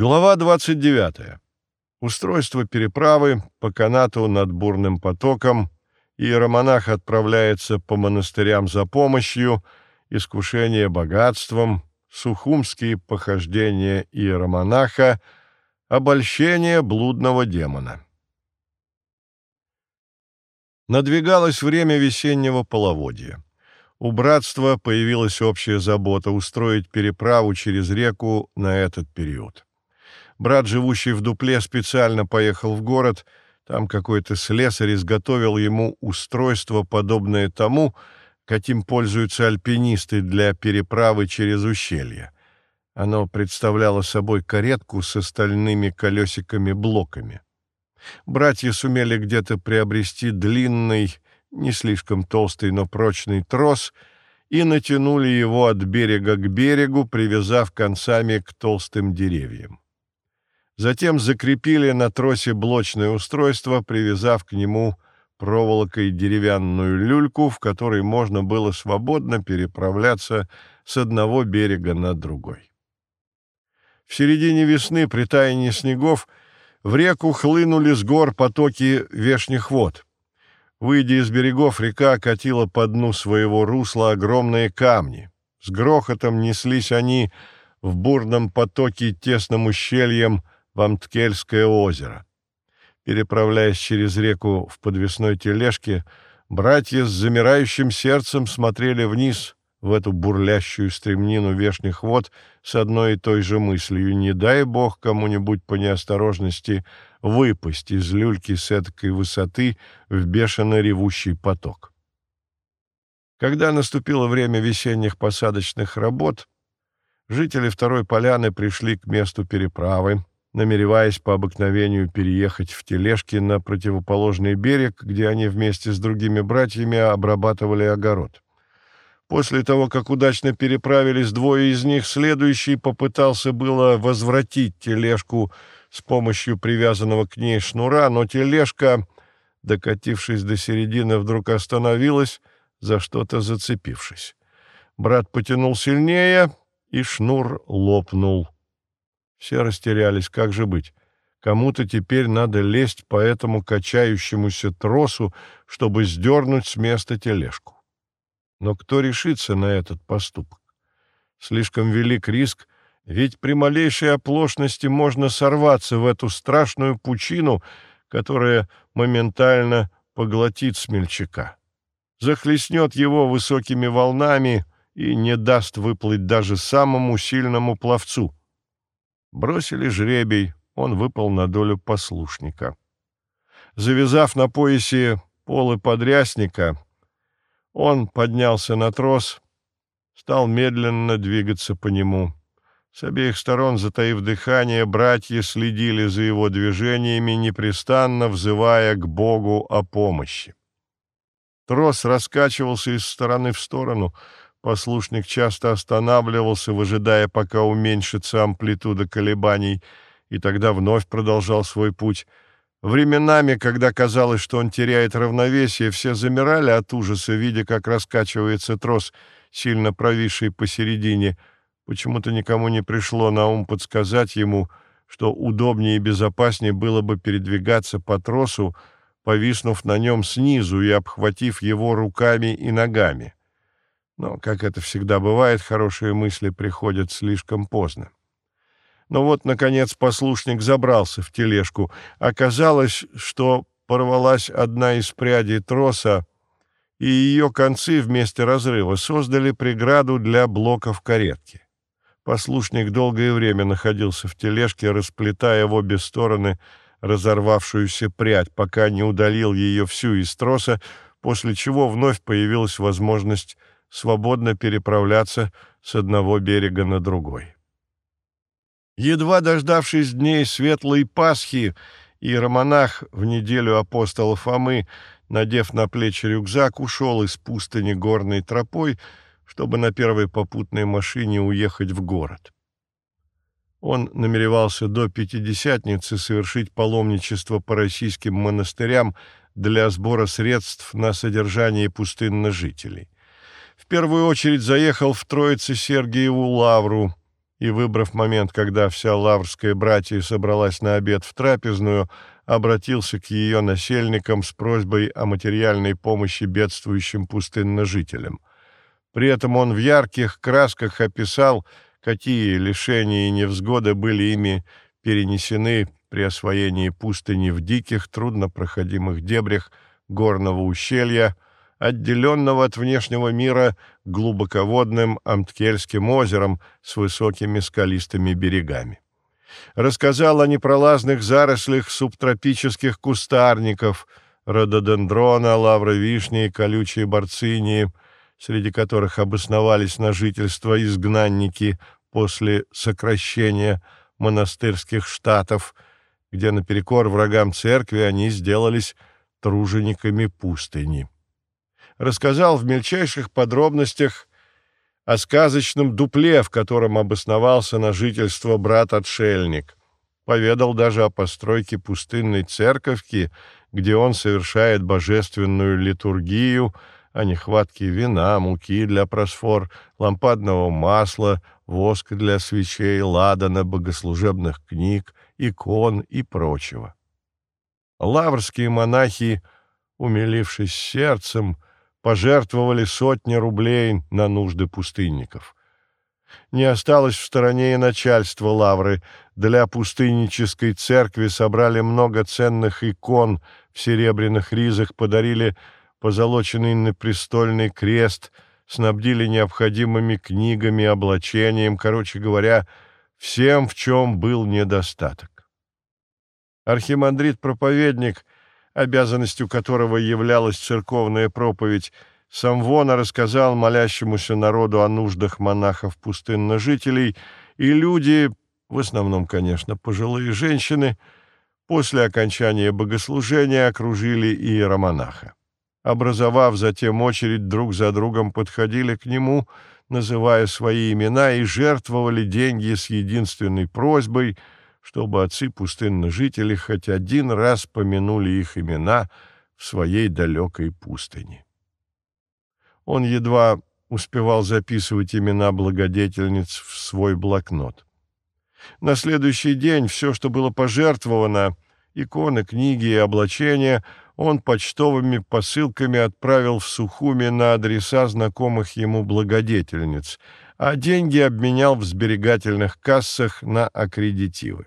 Глава 29. Устройство переправы по канату над бурным потоком. Иеромонах отправляется по монастырям за помощью, искушение богатством, сухумские похождения иеромонаха, обольщение блудного демона. Надвигалось время весеннего половодья. У братства появилась общая забота устроить переправу через реку на этот период. Брат, живущий в дупле, специально поехал в город. Там какой-то слесарь изготовил ему устройство, подобное тому, каким пользуются альпинисты для переправы через ущелье. Оно представляло собой каретку с остальными колесиками-блоками. Братья сумели где-то приобрести длинный, не слишком толстый, но прочный трос и натянули его от берега к берегу, привязав концами к толстым деревьям. Затем закрепили на тросе блочное устройство, привязав к нему проволокой деревянную люльку, в которой можно было свободно переправляться с одного берега на другой. В середине весны при таянии снегов в реку хлынули с гор потоки вешних вод. Выйдя из берегов, река катила по дну своего русла огромные камни. С грохотом неслись они в бурном потоке тесным ущельем, в Амткельское озеро. Переправляясь через реку в подвесной тележке, братья с замирающим сердцем смотрели вниз в эту бурлящую стремнину вешних вод с одной и той же мыслью «Не дай Бог кому-нибудь по неосторожности выпасть из люльки с этой высоты в бешено ревущий поток». Когда наступило время весенних посадочных работ, жители второй поляны пришли к месту переправы, намереваясь по обыкновению переехать в тележке на противоположный берег, где они вместе с другими братьями обрабатывали огород. После того, как удачно переправились двое из них, следующий попытался было возвратить тележку с помощью привязанного к ней шнура, но тележка, докатившись до середины, вдруг остановилась, за что-то зацепившись. Брат потянул сильнее, и шнур лопнул. Все растерялись, как же быть? Кому-то теперь надо лезть по этому качающемуся тросу, чтобы сдернуть с места тележку. Но кто решится на этот поступок? Слишком велик риск, ведь при малейшей оплошности можно сорваться в эту страшную пучину, которая моментально поглотит смельчака. Захлестнет его высокими волнами и не даст выплыть даже самому сильному пловцу — Бросили жребий, он выпал на долю послушника. Завязав на поясе полы подрясника, он поднялся на трос, стал медленно двигаться по нему. С обеих сторон, затаив дыхание, братья следили за его движениями, непрестанно взывая к Богу о помощи. Трос раскачивался из стороны в сторону, Послушник часто останавливался, выжидая, пока уменьшится амплитуда колебаний, и тогда вновь продолжал свой путь. Временами, когда казалось, что он теряет равновесие, все замирали от ужаса, видя, как раскачивается трос, сильно провисший посередине. Почему-то никому не пришло на ум подсказать ему, что удобнее и безопаснее было бы передвигаться по тросу, повиснув на нем снизу и обхватив его руками и ногами. Но, как это всегда бывает, хорошие мысли приходят слишком поздно. Но вот, наконец, послушник забрался в тележку. Оказалось, что порвалась одна из прядей троса, и ее концы вместе разрыва создали преграду для блоков каретки. Послушник долгое время находился в тележке, расплетая в обе стороны разорвавшуюся прядь, пока не удалил ее всю из троса, после чего вновь появилась возможность свободно переправляться с одного берега на другой. Едва дождавшись дней светлой Пасхи, иеромонах в неделю апостола Фомы, надев на плечи рюкзак, ушел из пустыни горной тропой, чтобы на первой попутной машине уехать в город. Он намеревался до Пятидесятницы совершить паломничество по российским монастырям для сбора средств на содержание пустынножителей в первую очередь заехал в Троице Сергиеву лавру. и, выбрав момент, когда вся лаврская братья собралась на обед в трапезную, обратился к ее насельникам с просьбой о материальной помощи бедствующим пустынножителям. При этом он в ярких красках описал, какие лишения и невзгоды были ими перенесены при освоении пустыни в диких, труднопроходимых дебрях горного ущелья, отделенного от внешнего мира глубоководным Амткельским озером с высокими скалистыми берегами. Рассказал о непролазных зарослях субтропических кустарников, рододендрона, лавровишни и колючей барцинии, среди которых обосновались на жительство изгнанники после сокращения монастырских штатов, где наперекор врагам церкви они сделались тружениками пустыни рассказал в мельчайших подробностях о сказочном дупле, в котором обосновался на жительство брат-отшельник. Поведал даже о постройке пустынной церковки, где он совершает божественную литургию, о нехватке вина, муки для просфор, лампадного масла, воска для свечей, ладана, богослужебных книг, икон и прочего. Лаврские монахи, умилившись сердцем, пожертвовали сотни рублей на нужды пустынников. Не осталось в стороне и начальство Лавры. Для пустыннической церкви собрали много ценных икон в серебряных ризах, подарили позолоченный напрестольный крест, снабдили необходимыми книгами, облачением, короче говоря, всем, в чем был недостаток. Архимандрит-проповедник — обязанностью которого являлась церковная проповедь, Самвона рассказал молящемуся народу о нуждах монахов-пустынножителей, и люди, в основном, конечно, пожилые женщины, после окончания богослужения окружили иеромонаха. Образовав затем очередь, друг за другом подходили к нему, называя свои имена, и жертвовали деньги с единственной просьбой — чтобы отцы пустынножители хоть один раз помянули их имена в своей далекой пустыне. Он едва успевал записывать имена благодетельниц в свой блокнот. На следующий день все, что было пожертвовано, иконы, книги и облачения, он почтовыми посылками отправил в Сухуми на адреса знакомых ему благодетельниц, а деньги обменял в сберегательных кассах на аккредитивы.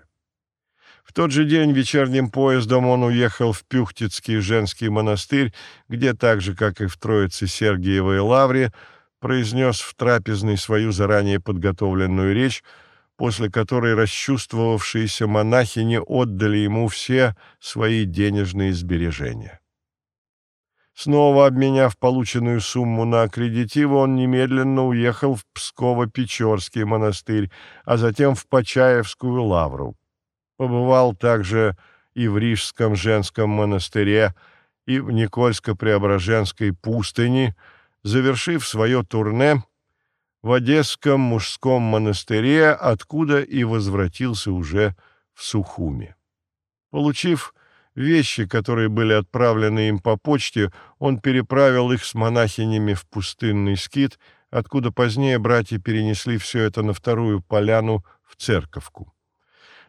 В тот же день вечерним поездом он уехал в Пюхтицкий женский монастырь, где так же, как и в Троице Сергиевой Лавре, произнес в трапезной свою заранее подготовленную речь, после которой расчувствовавшиеся монахини отдали ему все свои денежные сбережения. Снова обменяв полученную сумму на аккредитивы, он немедленно уехал в Псково-Печорский монастырь, а затем в Почаевскую лавру. Побывал также и в Рижском женском монастыре, и в Никольско-Преображенской пустыне, завершив свое турне в Одесском мужском монастыре, откуда и возвратился уже в Сухуми. Получив вещи, которые были отправлены им по почте, он переправил их с монахинями в пустынный скит, откуда позднее братья перенесли все это на вторую поляну в Церковку.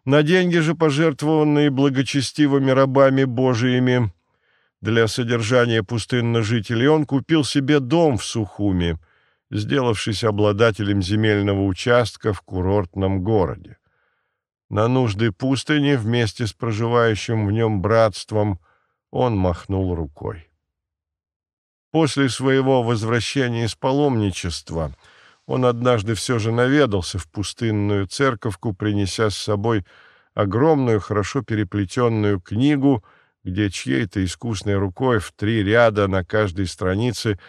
На деньги же, пожертвованные благочестивыми рабами Божиими для содержания пустынножителей, он купил себе дом в Сухуме, сделавшись обладателем земельного участка в курортном городе. На нужды пустыни вместе с проживающим в нем братством он махнул рукой. После своего возвращения из паломничества – он однажды все же наведался в пустынную церковку, принеся с собой огромную, хорошо переплетенную книгу, где чьей-то искусной рукой в три ряда на каждой странице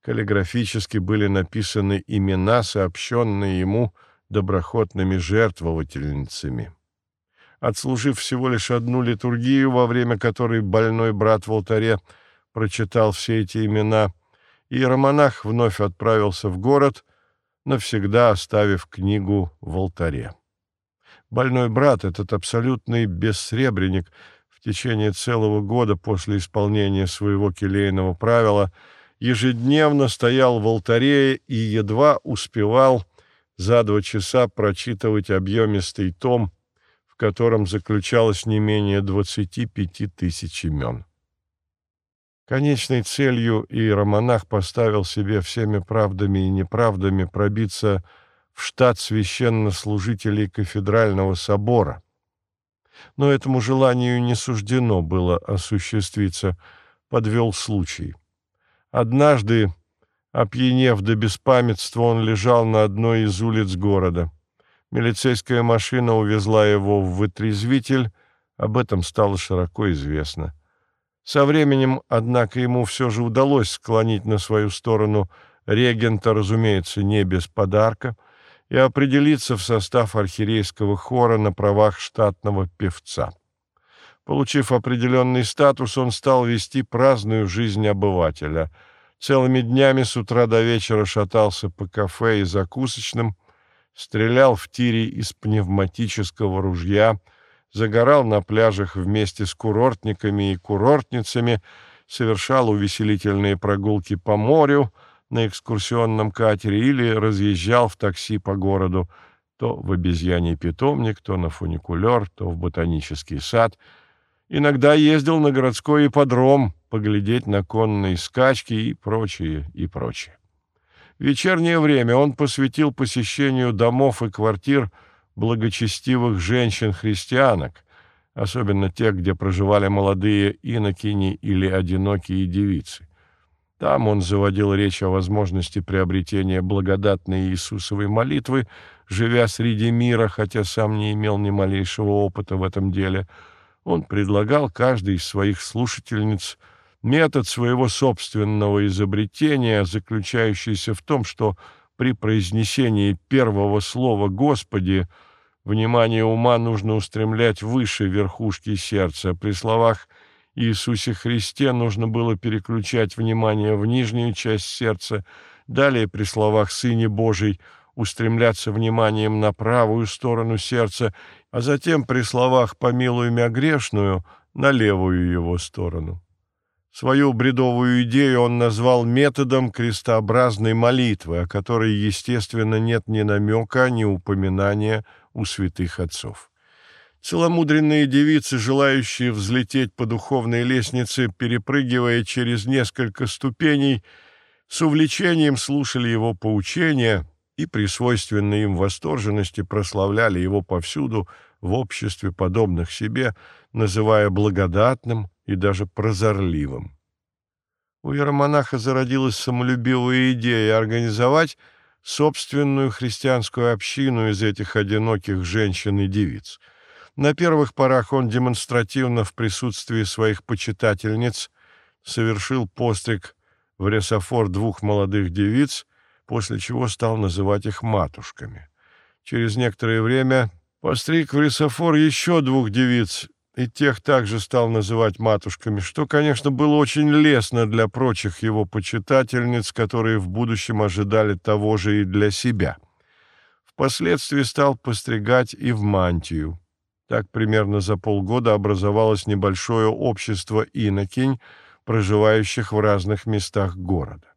каллиграфически были написаны имена, сообщенные ему доброхотными жертвовательницами. Отслужив всего лишь одну литургию, во время которой больной брат в алтаре прочитал все эти имена, иеромонах вновь отправился в город — навсегда оставив книгу в алтаре. Больной брат, этот абсолютный бессребренник, в течение целого года после исполнения своего келейного правила ежедневно стоял в алтаре и едва успевал за два часа прочитывать объемистый том, в котором заключалось не менее 25 тысяч имен. Конечной целью иеромонах поставил себе всеми правдами и неправдами пробиться в штат священнослужителей кафедрального собора. Но этому желанию не суждено было осуществиться, подвел случай. Однажды, опьянев до беспамятства, он лежал на одной из улиц города. Милицейская машина увезла его в вытрезвитель, об этом стало широко известно. Со временем, однако, ему все же удалось склонить на свою сторону регента, разумеется, не без подарка, и определиться в состав архиерейского хора на правах штатного певца. Получив определенный статус, он стал вести праздную жизнь обывателя. Целыми днями с утра до вечера шатался по кафе и закусочным, стрелял в тире из пневматического ружья — загорал на пляжах вместе с курортниками и курортницами, совершал увеселительные прогулки по морю на экскурсионном катере или разъезжал в такси по городу, то в обезьяний питомник, то на фуникулер, то в ботанический сад. Иногда ездил на городской ипподром поглядеть на конные скачки и прочее, и прочее. Вечернее время он посвятил посещению домов и квартир благочестивых женщин-христианок, особенно тех, где проживали молодые инокини или одинокие девицы. Там он заводил речь о возможности приобретения благодатной Иисусовой молитвы, живя среди мира, хотя сам не имел ни малейшего опыта в этом деле. Он предлагал каждой из своих слушательниц метод своего собственного изобретения, заключающийся в том, что при произнесении первого слова «Господи» внимание ума нужно устремлять выше верхушки сердца. При словах Иисусе Христе нужно было переключать внимание в нижнюю часть сердца. Далее при словах «Сыне Божий» устремляться вниманием на правую сторону сердца, а затем при словах «помилуй мя грешную» на левую его сторону. Свою бредовую идею он назвал методом крестообразной молитвы, о которой, естественно, нет ни намека, ни упоминания у святых отцов. Целомудренные девицы, желающие взлететь по духовной лестнице, перепрыгивая через несколько ступеней, с увлечением слушали его поучения и при свойственной им восторженности прославляли его повсюду в обществе подобных себе, называя благодатным, и даже прозорливым. У иеромонаха зародилась самолюбивая идея организовать собственную христианскую общину из этих одиноких женщин и девиц. На первых порах он демонстративно в присутствии своих почитательниц совершил постриг в ресофор двух молодых девиц, после чего стал называть их матушками. Через некоторое время постриг в ресофор еще двух девиц, и тех также стал называть матушками, что, конечно, было очень лестно для прочих его почитательниц, которые в будущем ожидали того же и для себя. Впоследствии стал постригать и в мантию. Так примерно за полгода образовалось небольшое общество инокинь, проживающих в разных местах города.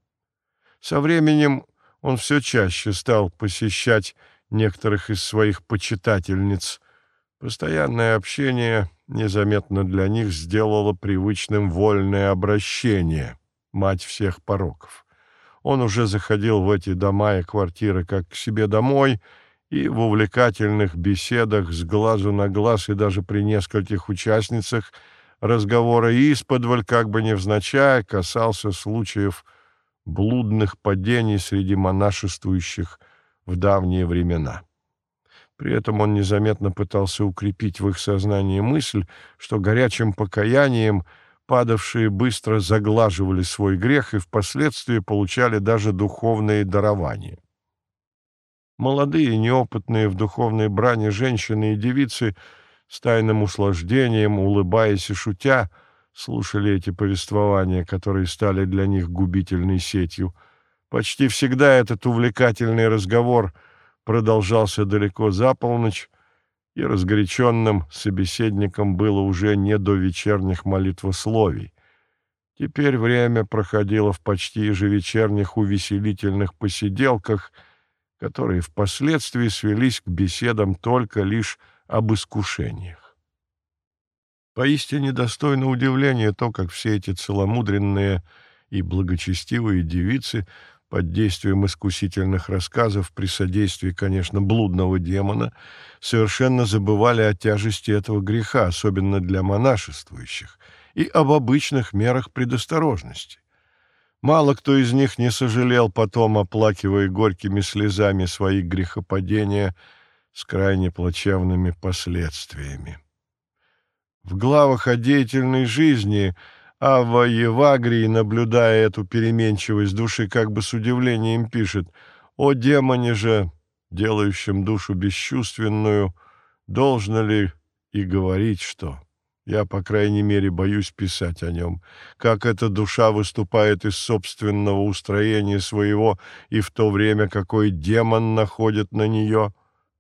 Со временем он все чаще стал посещать некоторых из своих почитательниц. Постоянное общение незаметно для них сделала привычным вольное обращение, мать всех пороков. Он уже заходил в эти дома и квартиры как к себе домой, и в увлекательных беседах с глазу на глаз и даже при нескольких участницах разговора исподволь, как бы невзначай, касался случаев блудных падений среди монашествующих в давние времена. При этом он незаметно пытался укрепить в их сознании мысль, что горячим покаянием падавшие быстро заглаживали свой грех и впоследствии получали даже духовные дарования. Молодые, неопытные в духовной брани женщины и девицы с тайным услаждением, улыбаясь и шутя, слушали эти повествования, которые стали для них губительной сетью. Почти всегда этот увлекательный разговор — продолжался далеко за полночь, и разгоряченным собеседником было уже не до вечерних молитвословий. Теперь время проходило в почти ежевечерних увеселительных посиделках, которые впоследствии свелись к беседам только лишь об искушениях. Поистине достойно удивления то, как все эти целомудренные и благочестивые девицы под действием искусительных рассказов при содействии, конечно, блудного демона, совершенно забывали о тяжести этого греха, особенно для монашествующих, и об обычных мерах предосторожности. Мало кто из них не сожалел потом, оплакивая горькими слезами свои грехопадения с крайне плачевными последствиями. В главах о деятельной жизни – Ава Евагрий, наблюдая эту переменчивость души, как бы с удивлением пишет «О демоне же, делающем душу бесчувственную, должно ли и говорить что?» Я, по крайней мере, боюсь писать о нем. Как эта душа выступает из собственного устроения своего, и в то время какой демон находит на нее,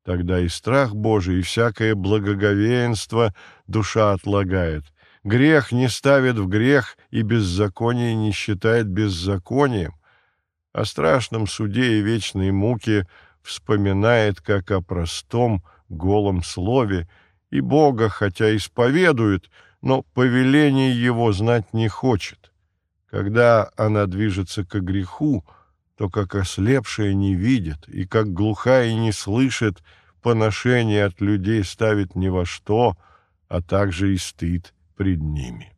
тогда и страх Божий, и всякое благоговеянство душа отлагает. Грех не ставит в грех и беззаконие не считает беззаконием. О страшном суде и вечной муке вспоминает, как о простом, голом слове, и Бога, хотя исповедует, но повеление его знать не хочет. Когда она движется к греху, то как ослепшая не видит, и как глухая не слышит, поношение от людей ставит ни во что, а также и стыд пред ними.